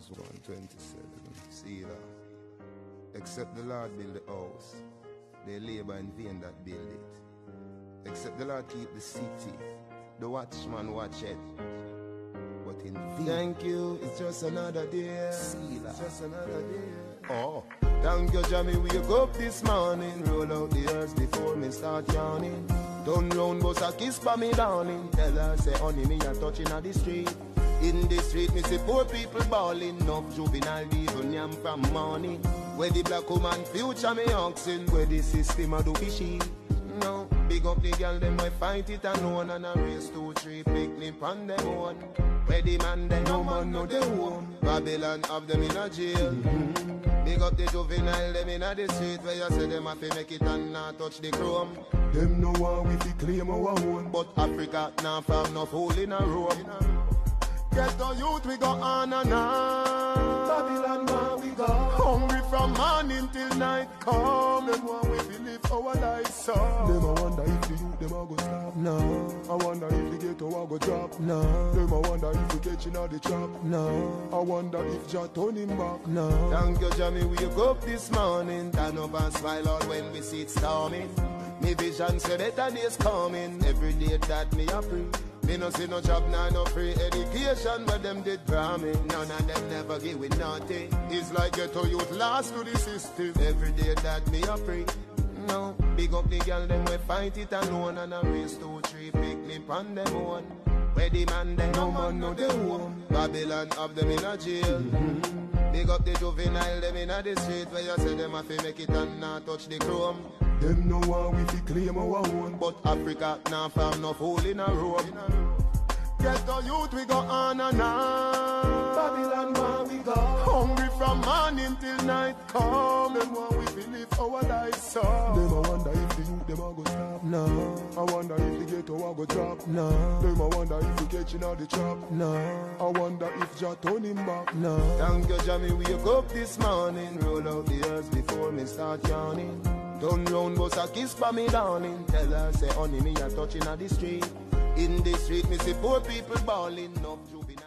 Psalms 127. See that. Except the Lord build the house, they labor in vain that build it. Except the Lord keep the city, the watchman watch it. But in vain. Thank you, it's just another day. See that. It's just another day. Oh. Thank you, Jamie. Wake up this morning. Roll out the earth before me start yawning. Turn round, bust a kiss for me, darling. Tell her, say, honey, me a touching on the street. In the street, me see poor people bawling. Enough juvenile even yam from morning. Where the black woman future me oxen. Where the system a do fishy. No, big up the girl, them we fight it alone And a race two, three, picnic on them own. Where the man, they no man, no they home Babylon have them in a jail. Mm-hmm. Big up the juvenile, them in a the street Where you say them have to make it and not touch the chrome. Them no one we fi claim our own. But Africa now farm no fool in a row Get the youth, we go on and on. Babylon, where we go? Hungry from morning till night come Them want we fi live our life so. Them a wonder if the youth them a go stop. No. I wonder if the ghetto a go drop. No. Them a wonder if we catching all the trap. No. I wonder if Jah turn him back. No. Thank you Jamie. We wake up this morning. Turn up and smile out when we see it storming. Me vision say better days coming. Every day that me a pray me no see no job, nah, no free education, but them did promise. None of them never give with nothing. It's like ghetto youth lost to the system. Every day that me a pray. No, big up the girl, them we fight it alone and a race two, three, picnic on them own. Where the man, them no man, no they home. Babylon have them in a jail. Mm-hmm. Big up the juvenile, them in a the street where you say them have to make it and not touch the chrome. Them no one we fi claim our own, but Africa now farm no fool in a row. Get the youth, we go on and on. Babylon, where we go. Hungry from morning till night come. Them want we fi live our life so. Them a wonder if the youth them a go stop. No. I wonder if the ghetto a go drop. No. Them a wonder if we catching all the trap. No. I wonder if Jah turn him back. No. Thank you, Jamie. Wake up this morning. Roll out the earth before me start yawning. Turn round, bust a kiss for me, darling. Tell her, say, honey, me a touching on the street. In the street, me see poor people bawling. Enough juvenile.